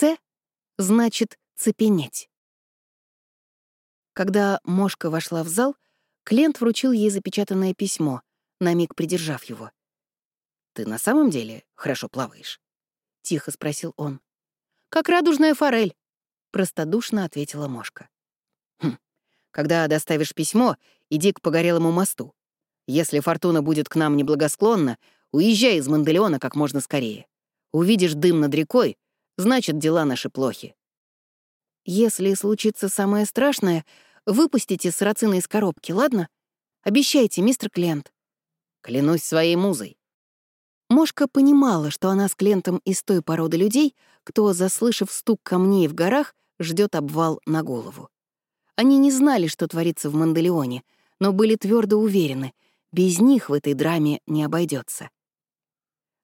«Ц» значит «цепенеть». Когда Мошка вошла в зал, клиент вручил ей запечатанное письмо, на миг придержав его. «Ты на самом деле хорошо плаваешь?» — тихо спросил он. «Как радужная форель», — простодушно ответила Мошка. «Хм. Когда доставишь письмо, иди к погорелому мосту. Если фортуна будет к нам неблагосклонна, уезжай из Манделеона как можно скорее. Увидишь дым над рекой, значит, дела наши плохи. Если случится самое страшное, выпустите сарацина из коробки, ладно? Обещайте, мистер Клент. Клянусь своей музой. Мошка понимала, что она с Клентом из той породы людей, кто, заслышав стук камней в горах, ждет обвал на голову. Они не знали, что творится в Манделеоне, но были твердо уверены, без них в этой драме не обойдется.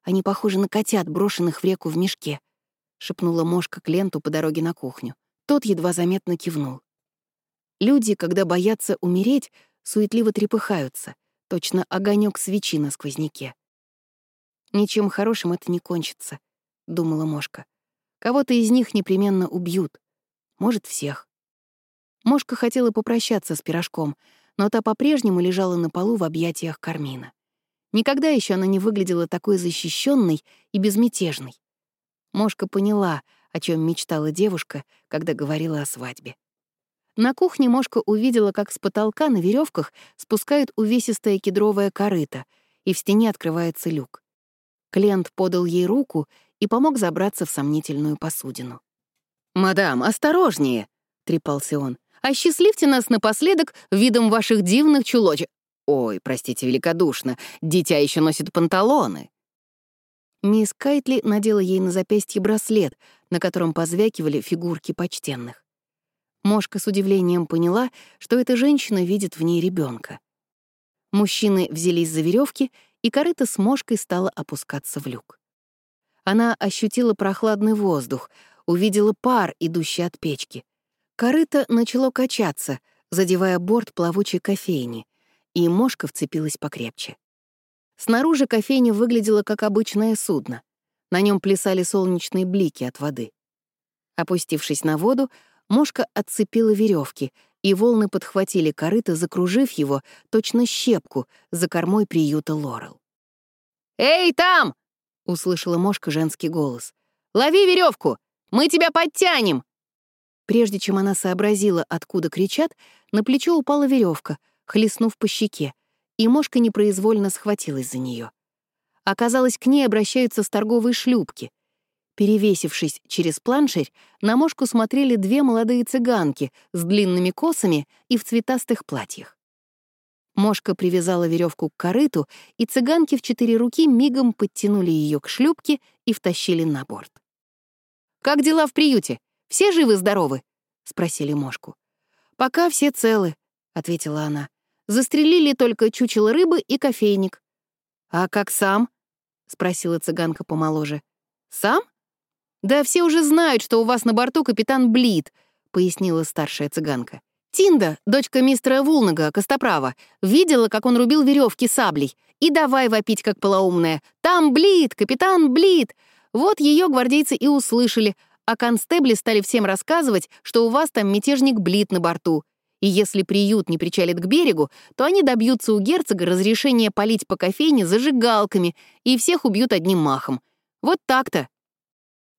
Они похожи на котят, брошенных в реку в мешке», — шепнула Мошка к Ленту по дороге на кухню. Тот едва заметно кивнул. Люди, когда боятся умереть, суетливо трепыхаются, точно огонек свечи на сквозняке. «Ничем хорошим это не кончится», — думала Мошка. «Кого-то из них непременно убьют. Может, всех». Мошка хотела попрощаться с пирожком, но та по-прежнему лежала на полу в объятиях Кармина. Никогда еще она не выглядела такой защищенной и безмятежной. Мошка поняла, о чем мечтала девушка, когда говорила о свадьбе. На кухне Мошка увидела, как с потолка на веревках спускают увесистое кедровое корыто, и в стене открывается люк. Клиент подал ей руку и помог забраться в сомнительную посудину. «Мадам, осторожнее!» — трепался он. «Осчастливьте нас напоследок видом ваших дивных чулочек. Ой, простите великодушно, дитя еще носит панталоны. Мисс Кайтли надела ей на запястье браслет, на котором позвякивали фигурки почтенных. Мошка с удивлением поняла, что эта женщина видит в ней ребенка. Мужчины взялись за веревки, и корыто с мошкой стало опускаться в люк. Она ощутила прохладный воздух, увидела пар, идущий от печки. Корыто начало качаться, задевая борт плавучей кофейни — и мошка вцепилась покрепче. Снаружи кофейня выглядела как обычное судно. На нем плясали солнечные блики от воды. Опустившись на воду, мошка отцепила веревки, и волны подхватили корыто, закружив его, точно щепку, за кормой приюта Лорел. «Эй, там!» — услышала мошка женский голос. «Лови веревку! Мы тебя подтянем!» Прежде чем она сообразила, откуда кричат, на плечо упала веревка — хлестнув по щеке, и мошка непроизвольно схватилась за нее. Оказалось, к ней обращаются с торговой шлюпки. Перевесившись через планшерь, на мошку смотрели две молодые цыганки с длинными косами и в цветастых платьях. Мошка привязала веревку к корыту, и цыганки в четыре руки мигом подтянули ее к шлюпке и втащили на борт. «Как дела в приюте? Все живы-здоровы?» — спросили Мошку. «Пока все целы», — ответила она. Застрелили только чучело рыбы и кофейник. «А как сам?» — спросила цыганка помоложе. «Сам?» «Да все уже знают, что у вас на борту капитан Блит», — пояснила старшая цыганка. «Тинда, дочка мистера Вулнага, Костоправа, видела, как он рубил веревки саблей. И давай вопить, как полоумная. «Там Блит, капитан Блит!» Вот ее гвардейцы и услышали, а констебли стали всем рассказывать, что у вас там мятежник Блит на борту. И если приют не причалит к берегу, то они добьются у герцога разрешения полить по кофейне зажигалками и всех убьют одним махом. Вот так-то.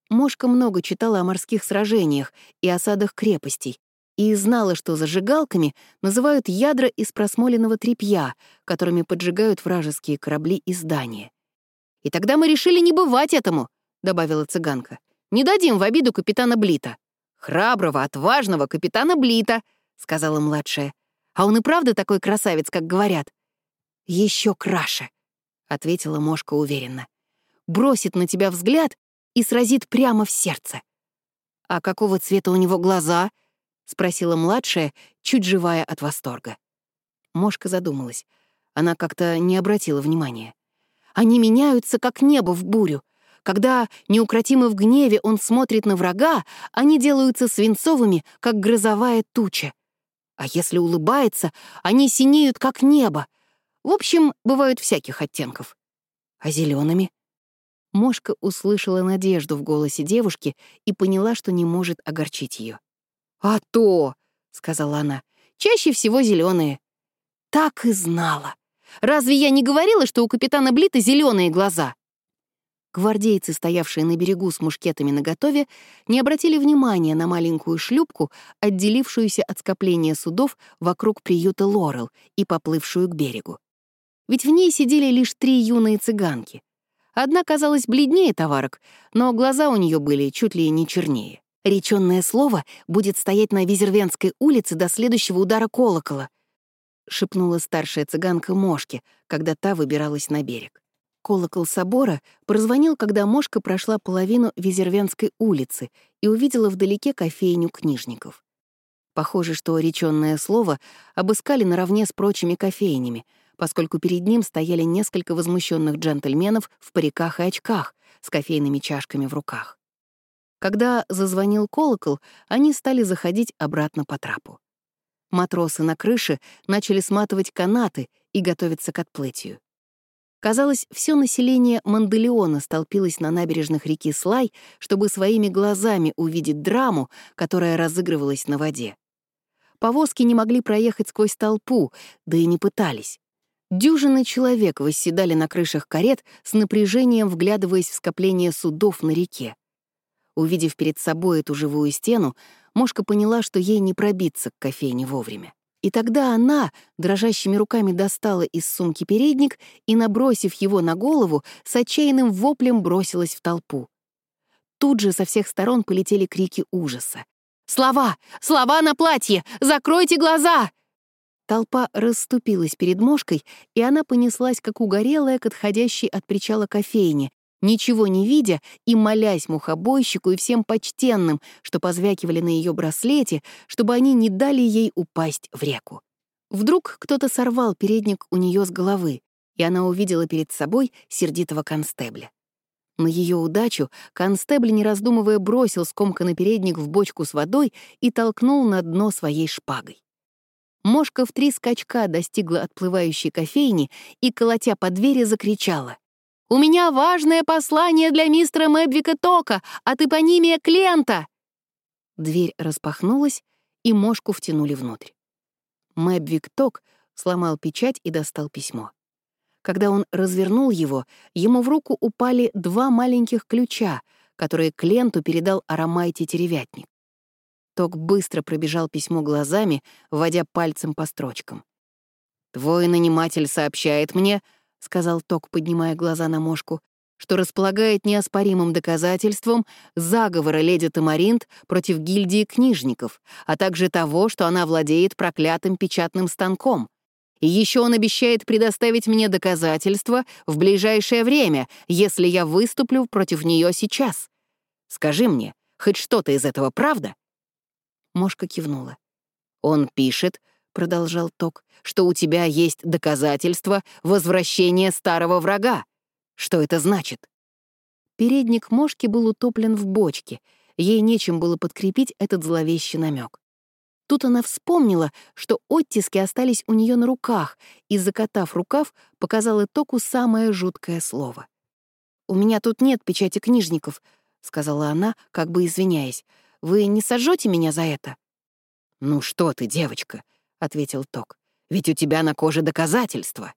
Мошка много читала о морских сражениях и осадах крепостей и знала, что зажигалками называют ядра из просмоленного тряпья, которыми поджигают вражеские корабли и здания. «И тогда мы решили не бывать этому», — добавила цыганка. «Не дадим в обиду капитана Блита. Храброго, отважного капитана Блита», — сказала младшая. «А он и правда такой красавец, как говорят?» Еще краше», — ответила Мошка уверенно. «Бросит на тебя взгляд и сразит прямо в сердце». «А какого цвета у него глаза?» — спросила младшая, чуть живая от восторга. Мошка задумалась. Она как-то не обратила внимания. «Они меняются, как небо в бурю. Когда, неукротимо в гневе, он смотрит на врага, они делаются свинцовыми, как грозовая туча. А если улыбается, они синеют, как небо. В общем, бывают всяких оттенков. А зелеными? Мошка услышала надежду в голосе девушки и поняла, что не может огорчить ее. «А то!» — сказала она. «Чаще всего зеленые. «Так и знала! Разве я не говорила, что у капитана Блита зеленые глаза?» Гвардейцы, стоявшие на берегу с мушкетами наготове, не обратили внимания на маленькую шлюпку, отделившуюся от скопления судов вокруг приюта Лорел и поплывшую к берегу. Ведь в ней сидели лишь три юные цыганки. Одна казалась бледнее товарок, но глаза у нее были чуть ли не чернее. Речённое слово будет стоять на Визервенской улице до следующего удара колокола, шепнула старшая цыганка Мошке, когда та выбиралась на берег. Колокол собора прозвонил, когда Мошка прошла половину Визервенской улицы и увидела вдалеке кофейню книжников. Похоже, что речённое слово обыскали наравне с прочими кофейнями, поскольку перед ним стояли несколько возмущенных джентльменов в париках и очках с кофейными чашками в руках. Когда зазвонил колокол, они стали заходить обратно по трапу. Матросы на крыше начали сматывать канаты и готовиться к отплытию. Казалось, все население Манделеона столпилось на набережных реки Слай, чтобы своими глазами увидеть драму, которая разыгрывалась на воде. Повозки не могли проехать сквозь толпу, да и не пытались. Дюжины человек восседали на крышах карет с напряжением вглядываясь в скопление судов на реке. Увидев перед собой эту живую стену, Мошка поняла, что ей не пробиться к кофейне вовремя. И тогда она дрожащими руками достала из сумки передник и, набросив его на голову, с отчаянным воплем бросилась в толпу. Тут же со всех сторон полетели крики ужаса. «Слова! Слова на платье! Закройте глаза!» Толпа расступилась перед мошкой, и она понеслась, как угорелая, к отходящей от причала кофейне, ничего не видя и молясь мухобойщику и всем почтенным, что позвякивали на ее браслете, чтобы они не дали ей упасть в реку. Вдруг кто-то сорвал передник у нее с головы, и она увидела перед собой сердитого констебля. На ее удачу констебль, не раздумывая, бросил скомканный передник в бочку с водой и толкнул на дно своей шпагой. Мошка в три скачка достигла отплывающей кофейни и, колотя по двери, закричала. У меня важное послание для мистера Мэбвика Тока от эпонимия Клента!» Дверь распахнулась, и мошку втянули внутрь. Мэбвик Ток сломал печать и достал письмо. Когда он развернул его, ему в руку упали два маленьких ключа, которые Кленту передал Арамайте Теревятник. Ток быстро пробежал письмо глазами, вводя пальцем по строчкам. «Твой наниматель сообщает мне, — сказал Ток, поднимая глаза на мошку, что располагает неоспоримым доказательством заговора леди Тамаринт против гильдии книжников, а также того, что она владеет проклятым печатным станком. И еще он обещает предоставить мне доказательства в ближайшее время, если я выступлю против нее сейчас. Скажи мне, хоть что-то из этого правда?» Мошка кивнула. Он пишет, продолжал Ток, что у тебя есть доказательства возвращения старого врага. Что это значит? Передник мошки был утоплен в бочке, ей нечем было подкрепить этот зловещий намек. Тут она вспомнила, что оттиски остались у нее на руках, и, закатав рукав, показала Току самое жуткое слово. «У меня тут нет печати книжников», — сказала она, как бы извиняясь. «Вы не сожжете меня за это?» «Ну что ты, девочка», — ответил Ток. «Ведь у тебя на коже доказательства».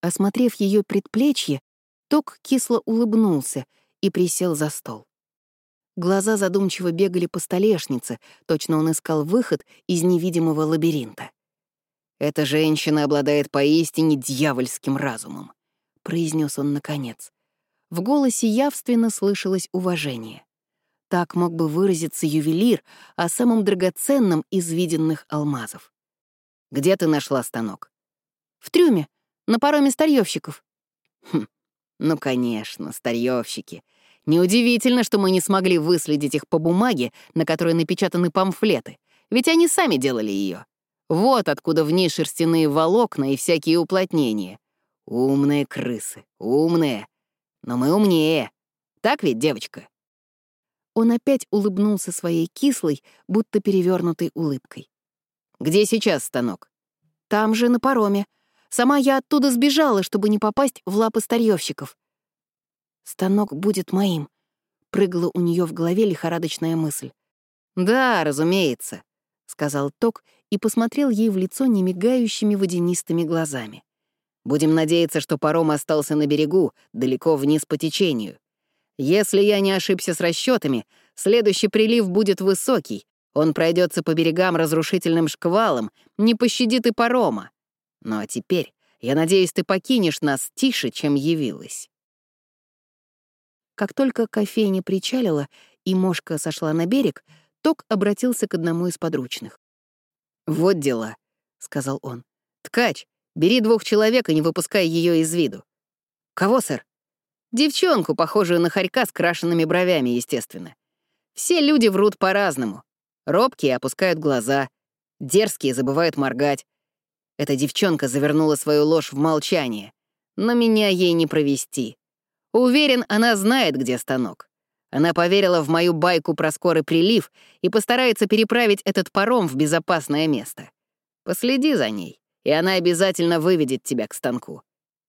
Осмотрев ее предплечье, Ток кисло улыбнулся и присел за стол. Глаза задумчиво бегали по столешнице, точно он искал выход из невидимого лабиринта. «Эта женщина обладает поистине дьявольским разумом», — произнес он наконец. В голосе явственно слышалось уважение. Так мог бы выразиться ювелир о самом драгоценном из виденных алмазов. «Где ты нашла станок?» «В трюме, на пароме старьёвщиков». «Хм, ну, конечно, старьёвщики. Неудивительно, что мы не смогли выследить их по бумаге, на которой напечатаны памфлеты, ведь они сами делали её. Вот откуда в ней шерстяные волокна и всякие уплотнения. Умные крысы, умные. Но мы умнее. Так ведь, девочка?» Он опять улыбнулся своей кислой, будто перевернутой улыбкой. «Где сейчас станок?» «Там же, на пароме. Сама я оттуда сбежала, чтобы не попасть в лапы старьевщиков». станок будет моим. Прыгала у нее в голове лихорадочная мысль. «Да, разумеется», — сказал Ток и посмотрел ей в лицо немигающими водянистыми глазами. «Будем надеяться, что паром остался на берегу, далеко вниз по течению. Если я не ошибся с расчетами, следующий прилив будет высокий, он пройдется по берегам разрушительным шквалом, не пощадит и парома. Ну а теперь, я надеюсь, ты покинешь нас тише, чем явилась». Как только кофейня причалила и мошка сошла на берег, Ток обратился к одному из подручных. «Вот дела», — сказал он. «Ткач, бери двух человек и не выпускай ее из виду». «Кого, сэр?» «Девчонку, похожую на хорька с крашенными бровями, естественно. Все люди врут по-разному. Робкие опускают глаза, дерзкие забывают моргать. Эта девчонка завернула свою ложь в молчание, но меня ей не провести. Уверен, она знает, где станок. Она поверила в мою байку про скорый прилив и постарается переправить этот паром в безопасное место. Последи за ней, и она обязательно выведет тебя к станку.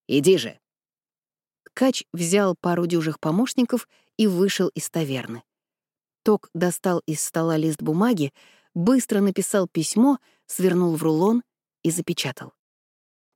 Иди же. Ткач взял пару дюжих помощников и вышел из таверны. Ток достал из стола лист бумаги, быстро написал письмо, свернул в рулон и запечатал.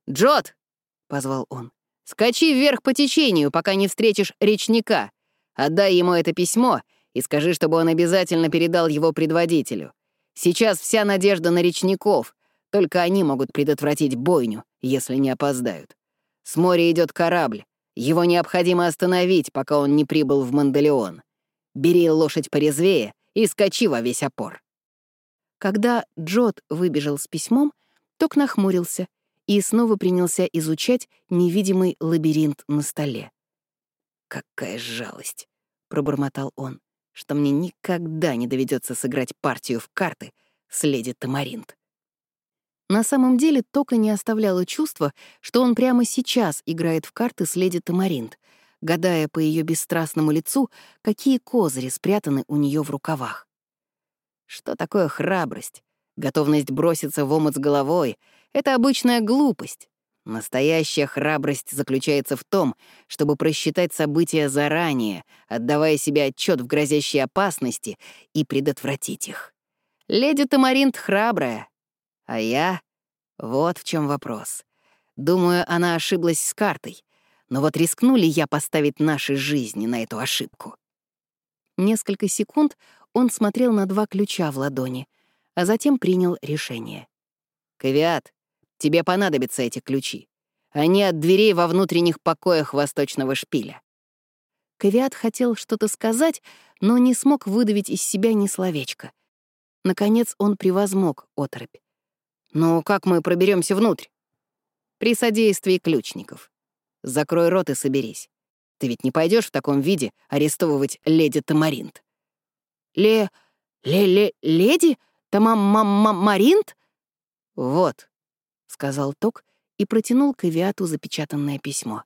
«Джот!» — позвал он. Скачи вверх по течению, пока не встретишь речника. Отдай ему это письмо и скажи, чтобы он обязательно передал его предводителю. Сейчас вся надежда на речников, только они могут предотвратить бойню, если не опоздают. С моря идет корабль. Его необходимо остановить, пока он не прибыл в Мандалеон. Бери лошадь порезвее и скачи во весь опор. Когда Джот выбежал с письмом, Ток нахмурился и снова принялся изучать невидимый лабиринт на столе. «Какая жалость!» — пробормотал он, «что мне никогда не доведется сыграть партию в карты с леди Тамаринт». На самом деле Тока не оставляло чувства, что он прямо сейчас играет в карты с леди Тамаринт, гадая по ее бесстрастному лицу, какие козыри спрятаны у нее в рукавах. Что такое храбрость? Готовность броситься в омут с головой — это обычная глупость. Настоящая храбрость заключается в том, чтобы просчитать события заранее, отдавая себе отчет в грозящей опасности и предотвратить их. Леди Тамаринт храбрая, а я... Вот в чем вопрос. Думаю, она ошиблась с картой. Но вот рискну ли я поставить наши жизни на эту ошибку? Несколько секунд он смотрел на два ключа в ладони, а затем принял решение. «Кавиат, тебе понадобятся эти ключи. Они от дверей во внутренних покоях восточного шпиля». Кавиат хотел что-то сказать, но не смог выдавить из себя ни словечка. Наконец он превозмог оторопь. «Ну, как мы проберемся внутрь?» «При содействии ключников. Закрой рот и соберись. Ты ведь не пойдешь в таком виде арестовывать леди Тамаринт?» «Ле... ле-ле... леди?» Тамам-мам-маринт?» «Вот», — сказал Ток и протянул к Эвиату запечатанное письмо.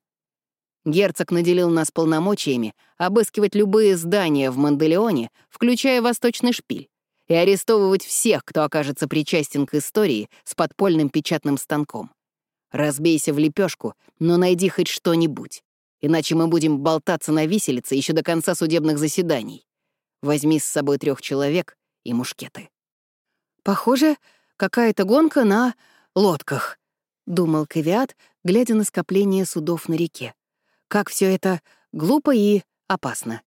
«Герцог наделил нас полномочиями обыскивать любые здания в Манделеоне, включая Восточный шпиль, и арестовывать всех, кто окажется причастен к истории с подпольным печатным станком. Разбейся в лепешку, но найди хоть что-нибудь, иначе мы будем болтаться на виселице еще до конца судебных заседаний. Возьми с собой трех человек и мушкеты». «Похоже, какая-то гонка на лодках», — думал Кавиат, глядя на скопление судов на реке. «Как все это глупо и опасно.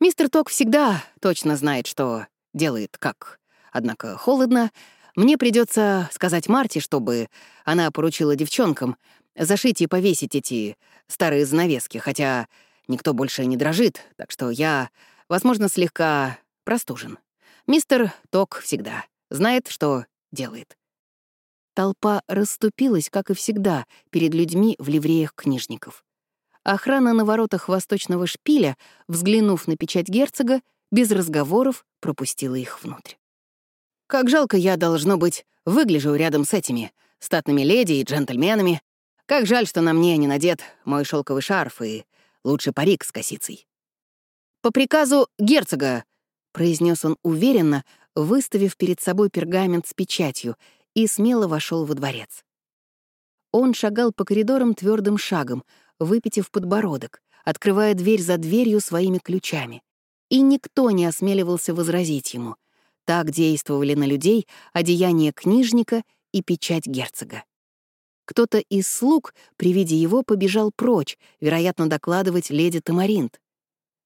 Мистер Ток всегда точно знает, что делает как. Однако холодно. Мне придется сказать Марте, чтобы она поручила девчонкам зашить и повесить эти старые занавески, хотя никто больше не дрожит, так что я, возможно, слегка простужен. Мистер Ток всегда знает, что делает. Толпа расступилась, как и всегда, перед людьми в ливреях книжников. Охрана на воротах восточного шпиля, взглянув на печать герцога, без разговоров пропустила их внутрь. «Как жалко я, должно быть, выгляжу рядом с этими статными леди и джентльменами. Как жаль, что на мне не надет мой шелковый шарф и лучший парик с косицей». «По приказу герцога», — произнес он уверенно, выставив перед собой пергамент с печатью, и смело вошел во дворец. Он шагал по коридорам твердым шагом, выпитив подбородок, открывая дверь за дверью своими ключами. И никто не осмеливался возразить ему. Так действовали на людей одеяние книжника и печать герцога. Кто-то из слуг при виде его побежал прочь, вероятно, докладывать леди Тамаринт.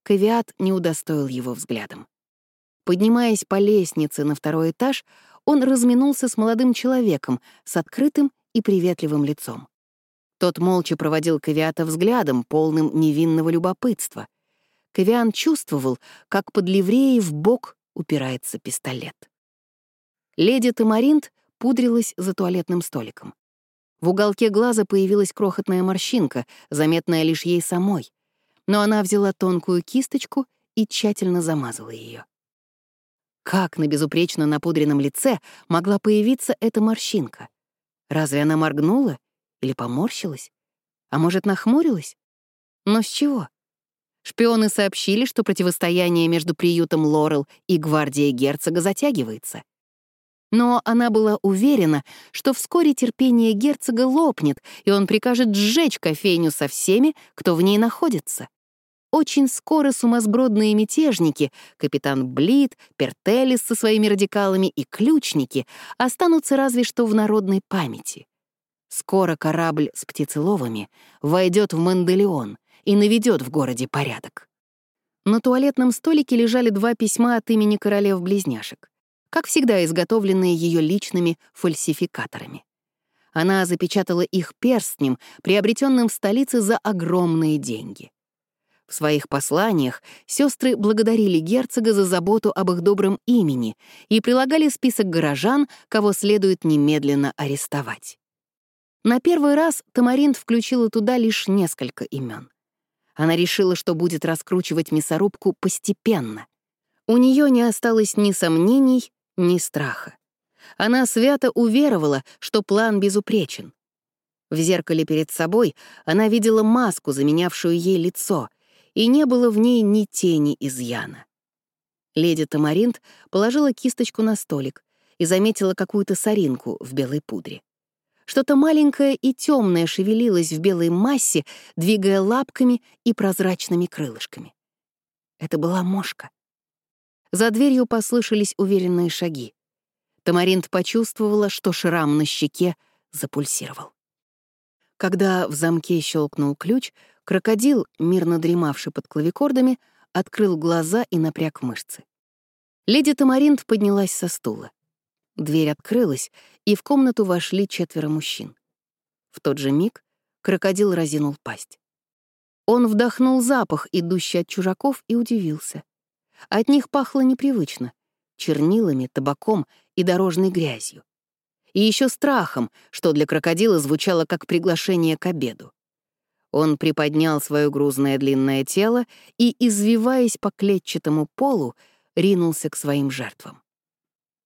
Кавиат не удостоил его взглядом. Поднимаясь по лестнице на второй этаж, он разминулся с молодым человеком с открытым и приветливым лицом. Тот молча проводил Кавиата взглядом, полным невинного любопытства. Кавиан чувствовал, как под ливреей в бок упирается пистолет. Леди Тамаринт пудрилась за туалетным столиком. В уголке глаза появилась крохотная морщинка, заметная лишь ей самой, но она взяла тонкую кисточку и тщательно замазала ее. Как на безупречно напудренном лице могла появиться эта морщинка? Разве она моргнула или поморщилась? А может, нахмурилась? Но с чего? Шпионы сообщили, что противостояние между приютом Лорел и гвардией герцога затягивается. Но она была уверена, что вскоре терпение герцога лопнет, и он прикажет сжечь кофейню со всеми, кто в ней находится. Очень скоро сумасбродные мятежники, капитан Блит, Пертелис со своими радикалами и ключники останутся разве что в народной памяти. Скоро корабль с птицеловами войдет в Манделеон и наведет в городе порядок. На туалетном столике лежали два письма от имени королев-близняшек как всегда изготовленные ее личными фальсификаторами. Она запечатала их перстнем, приобретенным в столице за огромные деньги. В своих посланиях сестры благодарили герцога за заботу об их добром имени и прилагали список горожан, кого следует немедленно арестовать. На первый раз Тамаринт включила туда лишь несколько имен. Она решила, что будет раскручивать мясорубку постепенно. У нее не осталось ни сомнений, ни страха. Она свято уверовала, что план безупречен. В зеркале перед собой она видела маску, заменявшую ей лицо, и не было в ней ни тени изъяна. Леди Тамаринт положила кисточку на столик и заметила какую-то соринку в белой пудре. Что-то маленькое и темное шевелилось в белой массе, двигая лапками и прозрачными крылышками. Это была мошка. За дверью послышались уверенные шаги. Тамаринт почувствовала, что шрам на щеке запульсировал. Когда в замке щелкнул ключ, крокодил, мирно дремавший под клавикордами, открыл глаза и напряг мышцы. Леди Тамаринт поднялась со стула. Дверь открылась, и в комнату вошли четверо мужчин. В тот же миг крокодил разинул пасть. Он вдохнул запах, идущий от чужаков, и удивился — от них пахло непривычно — чернилами, табаком и дорожной грязью. И еще страхом, что для крокодила звучало как приглашение к обеду. Он приподнял свое грузное длинное тело и, извиваясь по клетчатому полу, ринулся к своим жертвам.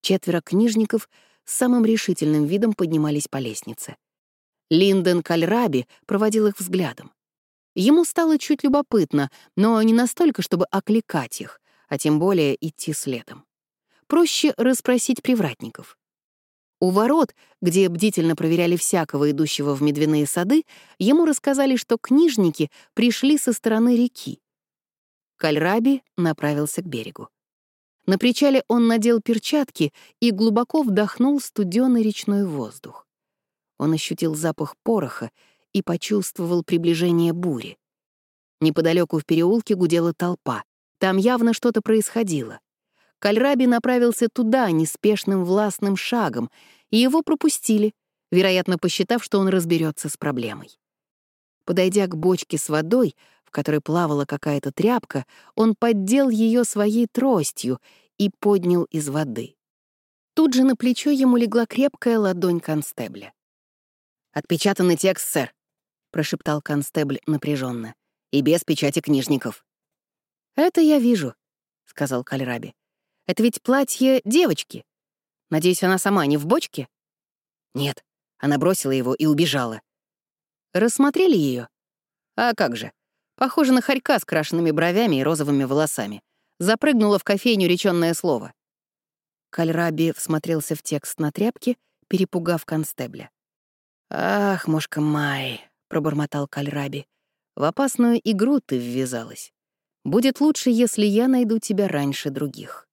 Четверо книжников с самым решительным видом поднимались по лестнице. Линден Кальраби проводил их взглядом. Ему стало чуть любопытно, но не настолько, чтобы окликать их, а тем более идти следом. Проще расспросить привратников. У ворот, где бдительно проверяли всякого идущего в медвяные сады, ему рассказали, что книжники пришли со стороны реки. Кальраби направился к берегу. На причале он надел перчатки и глубоко вдохнул студеный речной воздух. Он ощутил запах пороха и почувствовал приближение бури. Неподалеку в переулке гудела толпа. Там явно что-то происходило. Кальраби направился туда неспешным властным шагом, и его пропустили, вероятно, посчитав, что он разберется с проблемой. Подойдя к бочке с водой, которой плавала какая-то тряпка, он поддел ее своей тростью и поднял из воды. Тут же на плечо ему легла крепкая ладонь констебля. «Отпечатанный текст, сэр», — прошептал констебль напряженно, — «и без печати книжников». «Это я вижу», — сказал Кальраби. «Это ведь платье девочки. Надеюсь, она сама не в бочке?» «Нет, она бросила его и убежала». «Рассмотрели ее? «А как же? Похоже на хорька с крашенными бровями и розовыми волосами. Запрыгнула в кофейню речённое слово». Кальраби всмотрелся в текст на тряпке, перепугав констебля. «Ах, мошка Май», — пробормотал Кальраби, — В опасную игру ты ввязалась. Будет лучше, если я найду тебя раньше других».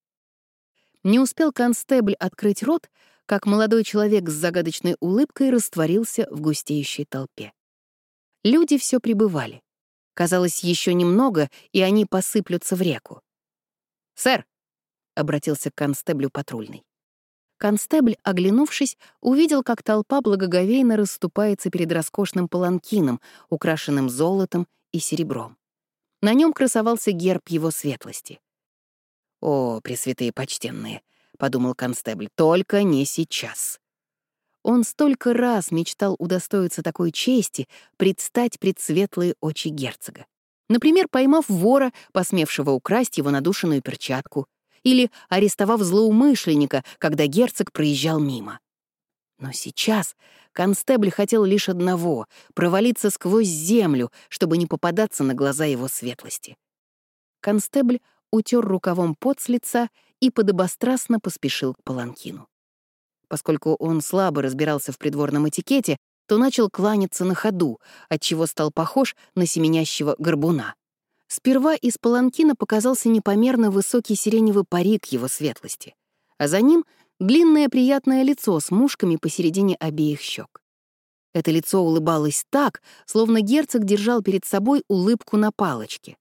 Не успел констебль открыть рот, как молодой человек с загадочной улыбкой растворился в густеющей толпе. Люди все прибывали. Казалось, еще немного, и они посыплются в реку. «Сэр!» — обратился к констеблю патрульный. Констебль, оглянувшись, увидел, как толпа благоговейно расступается перед роскошным паланкином, украшенным золотом и серебром. На нем красовался герб его светлости. «О, пресвятые почтенные!» — подумал констебль, — «только не сейчас». Он столько раз мечтал удостоиться такой чести предстать пред светлые очи герцога. Например, поймав вора, посмевшего украсть его надушенную перчатку, или арестовав злоумышленника, когда герцог проезжал мимо. Но сейчас констебль хотел лишь одного — провалиться сквозь землю, чтобы не попадаться на глаза его светлости. Констебль утер рукавом пот с лица и подобострастно поспешил к паланкину. Поскольку он слабо разбирался в придворном этикете, то начал кланяться на ходу, отчего стал похож на семенящего горбуна. Сперва из паланкина показался непомерно высокий сиреневый парик его светлости, а за ним — длинное приятное лицо с мушками посередине обеих щек. Это лицо улыбалось так, словно герцог держал перед собой улыбку на палочке.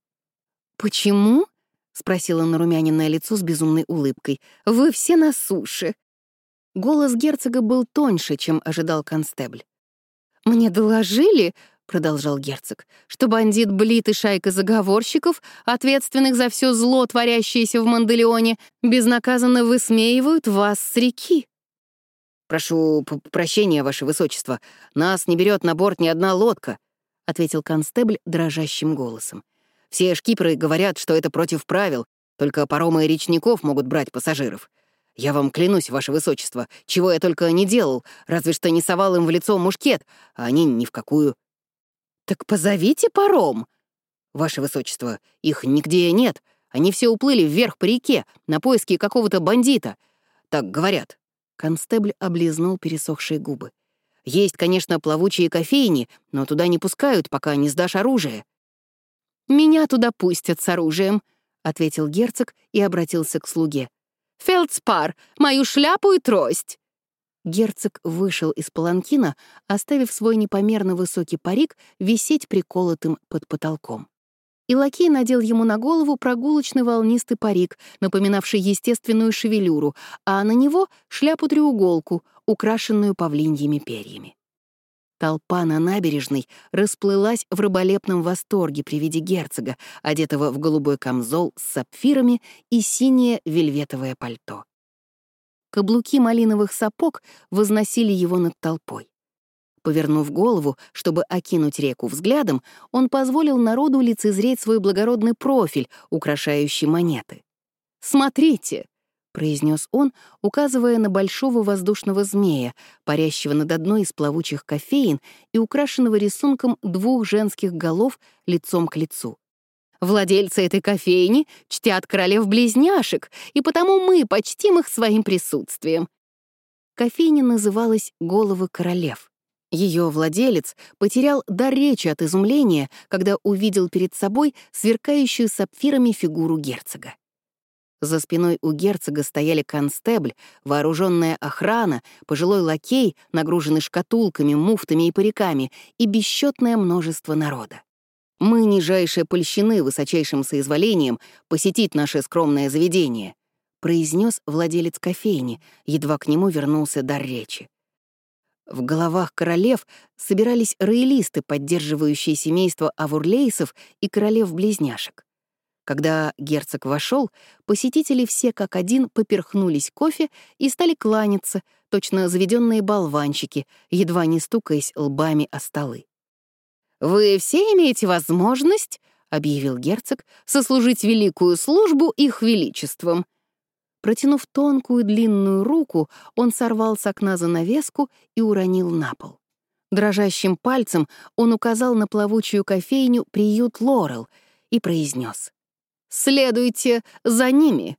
«Почему?» — спросила нарумяненное лицо с безумной улыбкой. «Вы все на суше». Голос герцога был тоньше, чем ожидал констебль. «Мне доложили, — продолжал герцог, «что бандит Блит и шайка заговорщиков, ответственных за все зло, творящееся в Манделеоне, безнаказанно высмеивают вас с реки». «Прошу прощения, ваше высочество, нас не берет на борт ни одна лодка», — ответил констебль дрожащим голосом. «Все шкиперы говорят, что это против правил, только паромы речников могут брать пассажиров. Я вам клянусь, ваше высочество, чего я только не делал, разве что не совал им в лицо мушкет, а они ни в какую. Так позовите паром. Ваше высочество, их нигде нет. Они все уплыли вверх по реке на поиски какого-то бандита. Так говорят. Констебль облизнул пересохшие губы. Есть, конечно, плавучие кофейни, но туда не пускают, пока не сдашь оружие. «Меня туда пустят с оружием», — ответил герцог и обратился к слуге. Фелдспар, мою шляпу и трость!» Герцог вышел из паланкина, оставив свой непомерно высокий парик висеть приколотым под потолком. И лакей надел ему на голову прогулочный волнистый парик, напоминавший естественную шевелюру, а на него — шляпу-треуголку, украшенную павлиньими перьями. Толпа на набережной расплылась в рыболепном восторге при виде герцога, одетого в голубой камзол с сапфирами и синее вельветовое пальто. Каблуки малиновых сапог возносили его над толпой. Повернув голову, чтобы окинуть реку взглядом, он позволил народу лицезреть свой благородный профиль, украшающий монеты. «Смотрите!» Произнес он, указывая на большого воздушного змея, парящего над одной из плавучих кофеин и украшенного рисунком двух женских голов лицом к лицу. Владельцы этой кофейни чтят королев-близняшек, и потому мы почтим их своим присутствием. Кофейня называлась «Головы королев». Ее владелец потерял дар речи от изумления, когда увидел перед собой сверкающую сапфирами фигуру герцога. За спиной у герцога стояли констебль, вооруженная охрана, пожилой лакей, нагруженный шкатулками, муфтами и париками, и бесчетное множество народа. Мы нижайшие польщены высочайшим соизволением посетить наше скромное заведение, произнес владелец кофейни, едва к нему вернулся дар речи. В головах королев собирались роялисты, поддерживающие семейство авурлейсов и королев-близняшек. Когда герцог вошел, посетители все как один поперхнулись кофе и стали кланяться, точно заведенные болванчики, едва не стукаясь лбами о столы. «Вы все имеете возможность, — объявил герцог, — сослужить великую службу их величеством». Протянув тонкую длинную руку, он сорвал с окна занавеску и уронил на пол. Дрожащим пальцем он указал на плавучую кофейню «Приют Лорел» и произнес: Следуйте за ними.